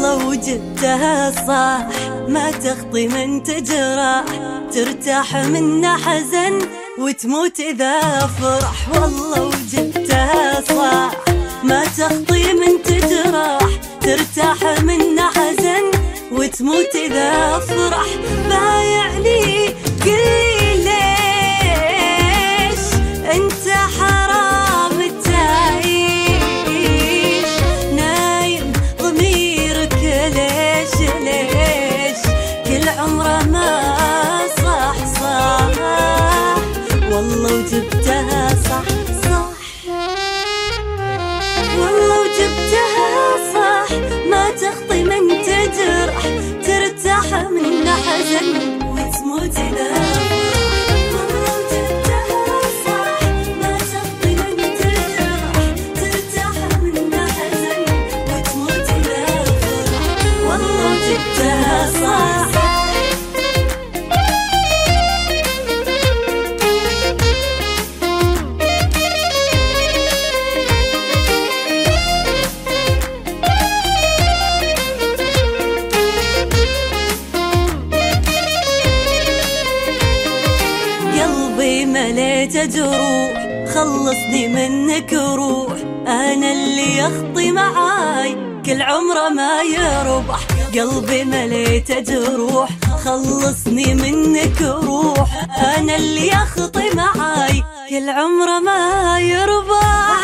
جبتها صح ما تخطي من تجرح ترتاح من حزن وتموت إذا فرح. والله وجبتها صح ما تخطي من تجرح ترتاح من حزن وتموت إذا فرح. بايعني قلي وجبتها صح ما تخطي من تجرح ترتاح من حزن. مليت جروح خلصني منك روح. أنا اللي يخطي معاي كل عمره ما يربح. قلبي مليت جروح خلصني منك روح. أنا اللي يخطي معاي كل عمره ما يربح.